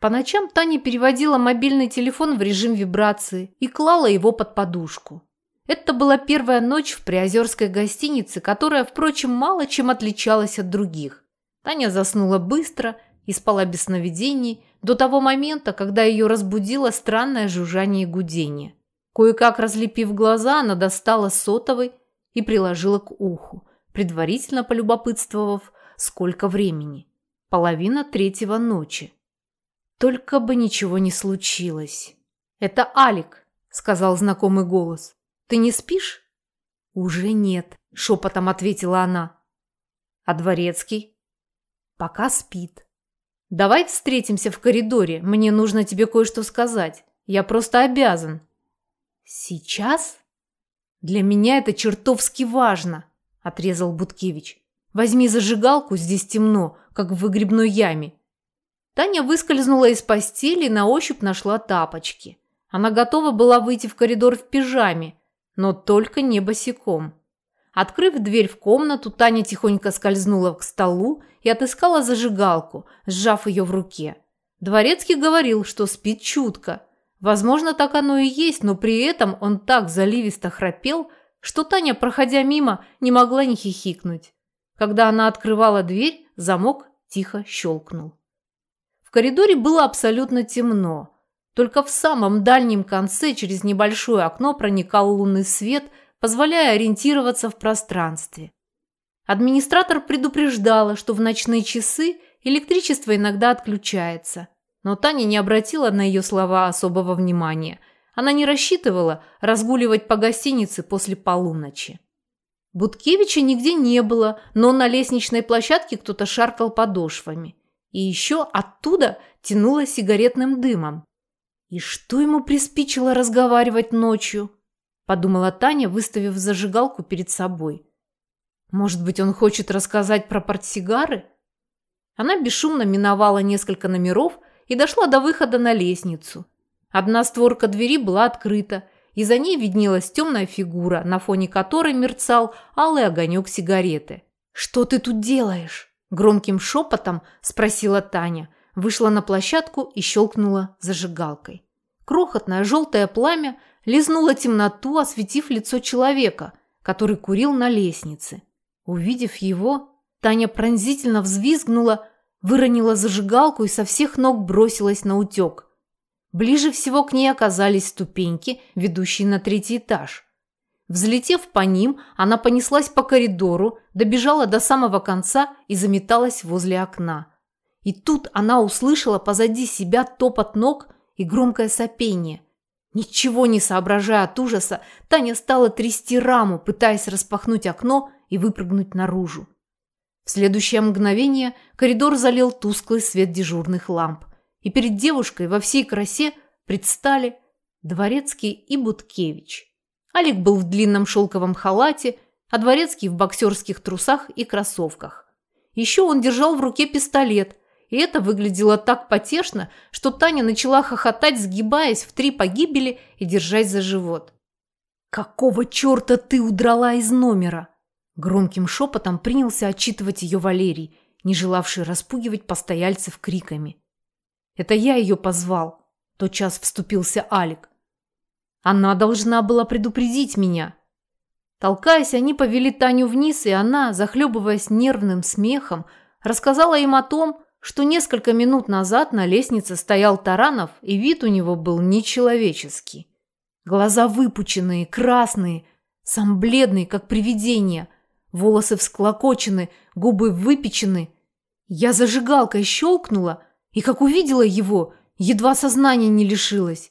По ночам Таня переводила мобильный телефон в режим вибрации и клала его под подушку. Это была первая ночь в приозерской гостинице, которая, впрочем, мало чем отличалась от других. Таня заснула быстро и спала без сновидений до того момента, когда ее разбудило странное жужжание и гудение. Кое-как разлепив глаза, она достала сотовый и приложила к уху, предварительно полюбопытствовав, сколько времени. Половина третьего ночи. Только бы ничего не случилось. «Это Алик», — сказал знакомый голос. «Ты не спишь?» «Уже нет», — шепотом ответила она. «А Дворецкий?» Пока спит. Давай встретимся в коридоре. Мне нужно тебе кое-что сказать. Я просто обязан. Сейчас? Для меня это чертовски важно, отрезал Буткевич. Возьми зажигалку, здесь темно, как в выгребной яме. Таня выскользнула из постели и на ощупь нашла тапочки. Она готова была выйти в коридор в пижаме, но только не босиком. Открыв дверь в комнату, Таня тихонько скользнула к столу и отыскала зажигалку, сжав ее в руке. Дворецкий говорил, что спит чутко. Возможно, так оно и есть, но при этом он так заливисто храпел, что Таня, проходя мимо, не могла не хихикнуть. Когда она открывала дверь, замок тихо щелкнул. В коридоре было абсолютно темно. Только в самом дальнем конце через небольшое окно проникал лунный свет – позволяя ориентироваться в пространстве. Администратор предупреждала, что в ночные часы электричество иногда отключается. Но Таня не обратила на ее слова особого внимания. она не рассчитывала разгуливать по гостинице после полуночи. Буткевича нигде не было, но на лестничной площадке кто-то шаркал подошвами. И еще оттуда тянуло сигаретным дымом. И что ему приспичило разговаривать ночью? Подумала Таня, выставив зажигалку перед собой. Может быть, он хочет рассказать про портсигары? Она бесшумно миновала несколько номеров и дошла до выхода на лестницу. Одна створка двери была открыта, и за ней виднелась темная фигура, на фоне которой мерцал алый огонек сигареты. «Что ты тут делаешь?» Громким шепотом спросила Таня, вышла на площадку и щелкнула зажигалкой. Крохотное желтое пламя лизнуло темноту, осветив лицо человека, который курил на лестнице. Увидев его, Таня пронзительно взвизгнула, выронила зажигалку и со всех ног бросилась на утек. Ближе всего к ней оказались ступеньки, ведущие на третий этаж. Взлетев по ним, она понеслась по коридору, добежала до самого конца и заметалась возле окна. И тут она услышала позади себя топот ног и громкое сопение. Ничего не соображая от ужаса, Таня стала трясти раму, пытаясь распахнуть окно и выпрыгнуть наружу. В следующее мгновение коридор залил тусклый свет дежурных ламп, и перед девушкой во всей красе предстали Дворецкий и Буткевич. Алик был в длинном шелковом халате, а Дворецкий в боксерских трусах и кроссовках. Еще он держал в руке пистолет, и это выглядело так потешно, что Таня начала хохотать, сгибаясь в три погибели и держась за живот. «Какого черта ты удрала из номера?» Громким шепотом принялся отчитывать ее Валерий, не желавший распугивать постояльцев криками. «Это я ее позвал», – тотчас вступился Алик. Она должна была предупредить меня. Толкаясь, они повели Таню вниз, и она, захлебываясь нервным смехом, рассказала им о том, что несколько минут назад на лестнице стоял Таранов, и вид у него был нечеловеческий. Глаза выпученные, красные, сам бледный, как привидение, волосы всклокочены, губы выпечены. Я зажигалкой щелкнула, и, как увидела его, едва сознания не лишилась.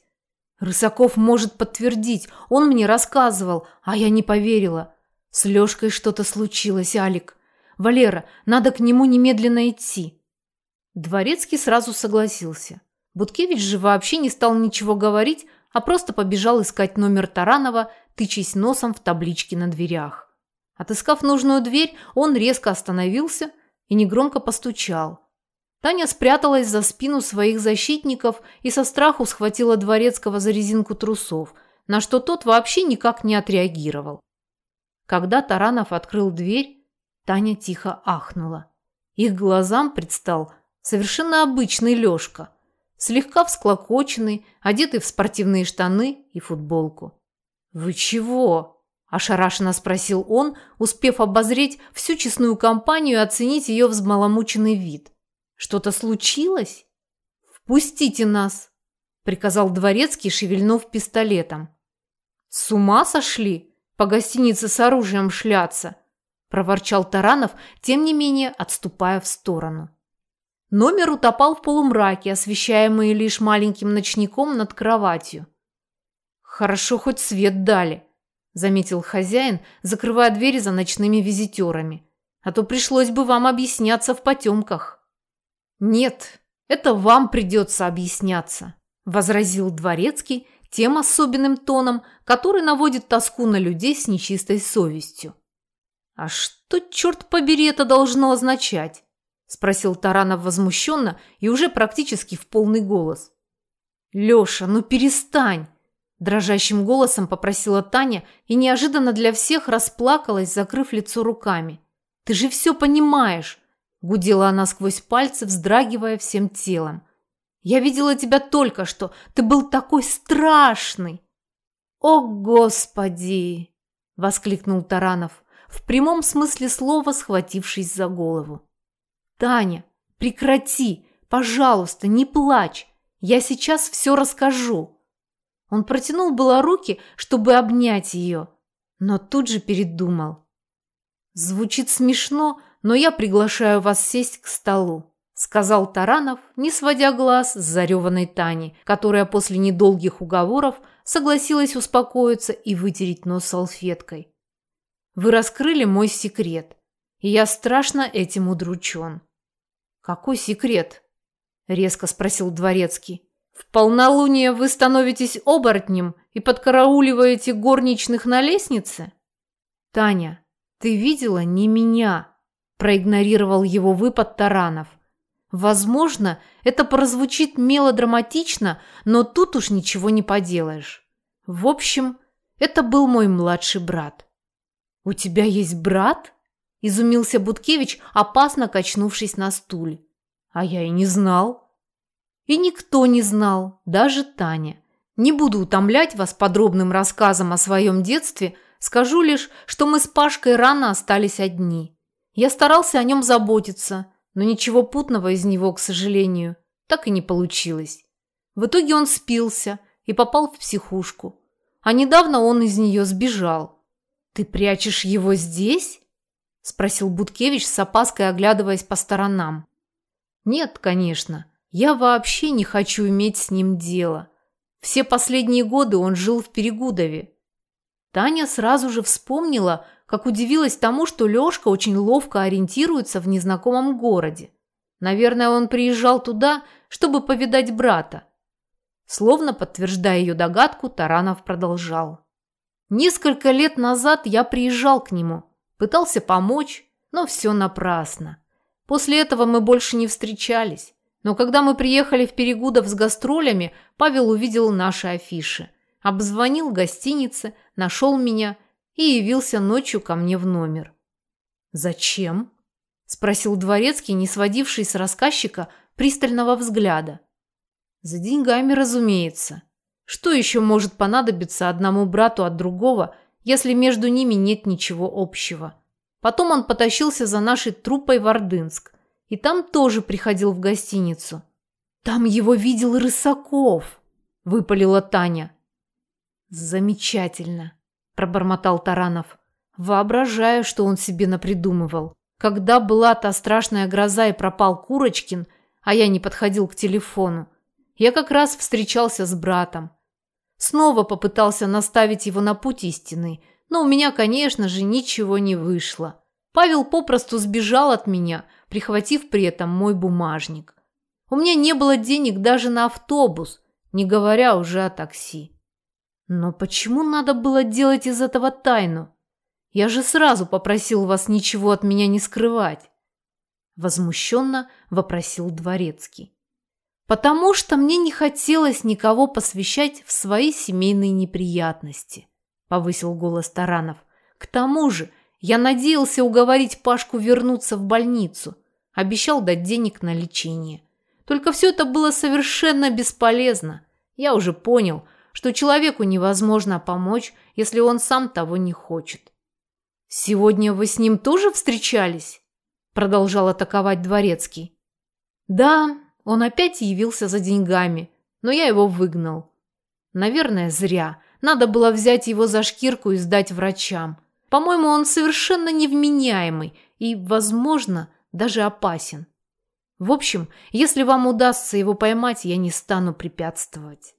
Рысаков может подтвердить, он мне рассказывал, а я не поверила. С Лёшкой что-то случилось, Алик. Валера, надо к нему немедленно идти. Дворецкий сразу согласился. Буткевич же вообще не стал ничего говорить, а просто побежал искать номер Таранова, тычась носом в табличке на дверях. Отыскав нужную дверь, он резко остановился и негромко постучал. Таня спряталась за спину своих защитников и со страху схватила Дворецкого за резинку трусов, на что тот вообще никак не отреагировал. Когда Таранов открыл дверь, Таня тихо ахнула. Их глазам предстал совершенно обычный Лёшка, слегка всклокоченный, одетый в спортивные штаны и футболку. «Вы чего?» – ошарашенно спросил он, успев обозреть всю честную компанию и оценить ее взмаламученный вид – что-то случилось? Впустите нас, приказал дворецкий, шевельнув пистолетом. С ума сошли? По гостинице с оружием шляться, проворчал Таранов, тем не менее отступая в сторону. Номер утопал в полумраке, освещаемый лишь маленьким ночником над кроватью. «Хорошо, хоть свет дали», – заметил хозяин, закрывая двери за ночными визитерами. «А то пришлось бы вам объясняться в потемках». «Нет, это вам придется объясняться», – возразил Дворецкий тем особенным тоном, который наводит тоску на людей с нечистой совестью. «А что, черт побери, это должно означать?» – спросил Таранов возмущенно и уже практически в полный голос. «Леша, ну перестань!» – дрожащим голосом попросила Таня и неожиданно для всех расплакалась, закрыв лицо руками. «Ты же все понимаешь. Гудела она сквозь пальцы, вздрагивая всем телом. «Я видела тебя только что. Ты был такой страшный!» «О, Господи!» – воскликнул Таранов, в прямом смысле слова схватившись за голову. «Таня, прекрати! Пожалуйста, не плачь! Я сейчас все расскажу!» Он протянул было руки, чтобы обнять ее, но тут же передумал. Звучит смешно, но я приглашаю вас сесть к столу», – сказал Таранов, не сводя глаз с зареванной Тани, которая после недолгих уговоров согласилась успокоиться и вытереть нос салфеткой. «Вы раскрыли мой секрет, и я страшно этим удручен». «Какой секрет?» – резко спросил Дворецкий. «В полнолуние вы становитесь оборотнем и подкарауливаете горничных на лестнице?» «Таня, ты видела не меня?» – проигнорировал его выпад Таранов. Возможно, это прозвучит мелодраматично, но тут уж ничего не поделаешь. В общем, это был мой младший брат. «У тебя есть брат?» – изумился Буткевич, опасно качнувшись на стуле. «А я и не знал». И никто не знал, даже Таня. Не буду утомлять вас подробным рассказом о своем детстве, скажу лишь, что мы с Пашкой рано остались одни. Я старался о нем заботиться – но ничего путного из него, к сожалению, так и не получилось. В итоге он спился и попал в психушку. А недавно он из нее сбежал. «Ты прячешь его здесь?» – спросил Буткевич с опаской, оглядываясь по сторонам. «Нет, конечно. Я вообще не хочу иметь с ним дело. Все последние годы он жил в Перегудове». Таня сразу же вспомнила, как удивилась тому, что Лёшка очень ловко ориентируется в незнакомом городе. Наверное, он приезжал туда, чтобы повидать брата. Словно подтверждая ее догадку, Таранов продолжал. Несколько лет назад я приезжал к нему, пытался помочь, но все напрасно. После этого мы больше не встречались. Но когда мы приехали в Перегудов с гастролями, Павел увидел наши афиши. Обзвонил гостиницы, нашел меня – и явился ночью ко мне в номер. «Зачем?» – спросил дворецкий, не сводивший с рассказчика пристального взгляда. «За деньгами, разумеется. Что еще может понадобиться одному брату от другого, если между ними нет ничего общего?» Потом он потащился за нашей труппой в Ордынск, и там тоже приходил в гостиницу. «Там его видел Рысаков», – выпалила Таня. «Замечательно пробормотал Таранов. Воображаю, что он себе напридумывал. Когда была та страшная гроза и пропал Курочкин, а я не подходил к телефону, я как раз встречался с братом. Снова попытался наставить его на путь истинный, но у меня, конечно же, ничего не вышло. Павел попросту сбежал от меня, прихватив при этом мой бумажник. У меня не было денег даже на автобус, не говоря уже о такси. Но почему надо было делать из этого тайну? Я же сразу попросил вас ничего от меня не скрывать. Возмущенно вопросил Дворецкий. Потому что мне не хотелось никого посвящать в свои семейные неприятности, повысил голос Таранов. К тому же я надеялся уговорить Пашку вернуться в больницу, обещал дать денег на лечение. Только все это было совершенно бесполезно. Я уже понял, что человеку невозможно помочь, если он сам того не хочет. «Сегодня вы с ним тоже встречались?» Продолжал атаковать Дворецкий. «Да, он опять явился за деньгами, но я его выгнал. Наверное, зря. Надо было взять его за шкирку и сдать врачам. По-моему, он совершенно невменяемый и, возможно, даже опасен. В общем, если вам удастся его поймать, я не стану препятствовать».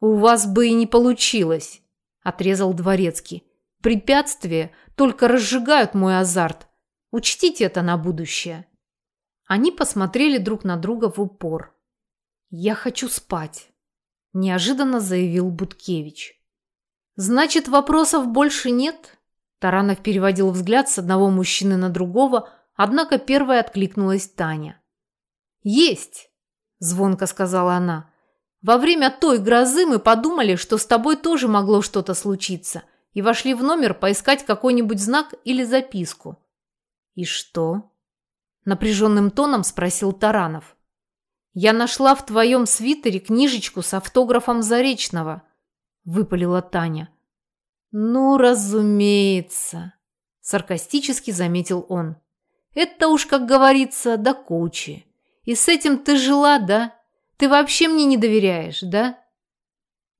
«У вас бы и не получилось», – отрезал Дворецкий. «Препятствия только разжигают мой азарт. Учтите это на будущее». Они посмотрели друг на друга в упор. «Я хочу спать», – неожиданно заявил Буткевич. «Значит, вопросов больше нет?» Таранов переводил взгляд с одного мужчины на другого, однако первая откликнулась Таня. «Есть!» – звонко сказала она. Во время той грозы мы подумали, что с тобой тоже могло что-то случиться, и вошли в номер поискать какой-нибудь знак или записку. И что? Напряженным тоном спросил Таранов. Я нашла в твоем свитере книжечку с автографом Заречного, выпалила Таня. Ну, разумеется, саркастически заметил он. Это уж, как говорится, до кучи. И с этим ты жила, да? Ты вообще мне не доверяешь, да?»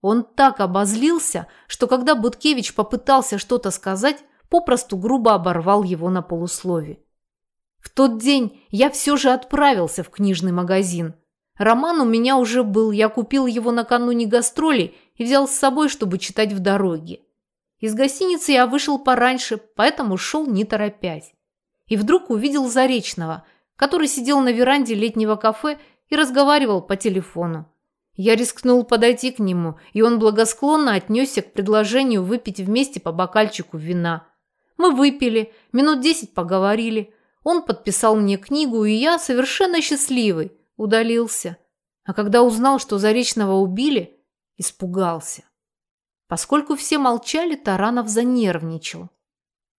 Он так обозлился, что когда Буткевич попытался что-то сказать, попросту грубо оборвал его на полуслове. В тот день я все же отправился в книжный магазин. Роман у меня уже был, я купил его накануне гастролей и взял с собой, чтобы читать в дороге. Из гостиницы я вышел пораньше, поэтому шел не торопясь. И вдруг увидел Заречного, который сидел на веранде летнего кафе и разговаривал по телефону. Я рискнул подойти к нему, и он благосклонно отнесся к предложению выпить вместе по бокальчику вина. Мы выпили, минут десять поговорили. Он подписал мне книгу, и я, совершенно счастливый, удалился. А когда узнал, что Заречного убили, испугался. Поскольку все молчали, Таранов занервничал.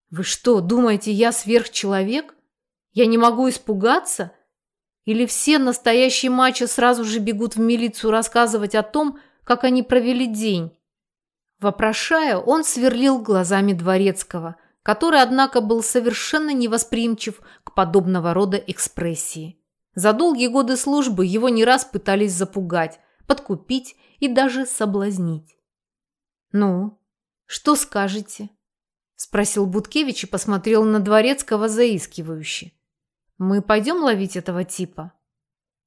«Вы что, думаете, я сверхчеловек? Я не могу испугаться? Или все настоящие мачо сразу же бегут в милицию рассказывать о том, как они провели день? Вопрошая, он сверлил глазами Дворецкого, который, однако, был совершенно невосприимчив к подобного рода экспрессии. За долгие годы службы его не раз пытались запугать, подкупить и даже соблазнить. «Ну, что скажете?» – спросил Буткевич и посмотрел на Дворецкого заискивающе. Мы пойдем ловить этого типа?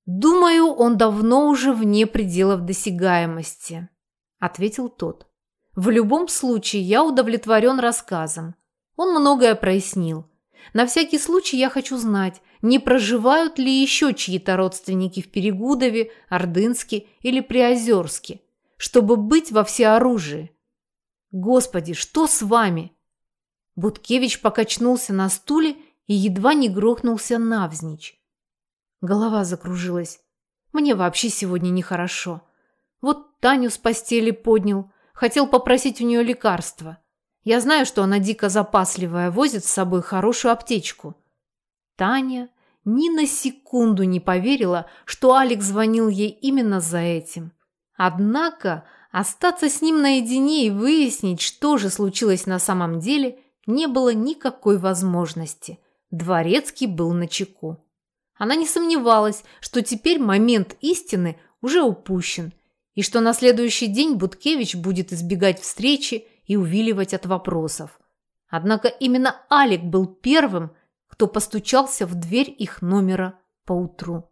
Думаю, он давно уже вне пределов досягаемости, ответил тот. В любом случае, я удовлетворен рассказом. Он многое прояснил. На всякий случай я хочу знать, не проживают ли еще чьи-то родственники в Перегудове, Ордынске или Приозерске, чтобы быть во всеоружии. Господи, что с вами? Буткевич покачнулся на стуле и едва не грохнулся навзничь. Голова закружилась. Мне вообще сегодня нехорошо. Вот Таню с постели поднял, хотел попросить у нее лекарства. Я знаю, что она дико запасливая, возит с собой хорошую аптечку. Таня ни на секунду не поверила, что Алекс звонил ей именно за этим. Однако остаться с ним наедине и выяснить, что же случилось на самом деле, не было никакой возможности – Дворецкий был на чеку. Она не сомневалась, что теперь момент истины уже упущен, и что на следующий день Буткевич будет избегать встречи и увиливать от вопросов. Однако именно Алик был первым, кто постучался в дверь их номера поутру.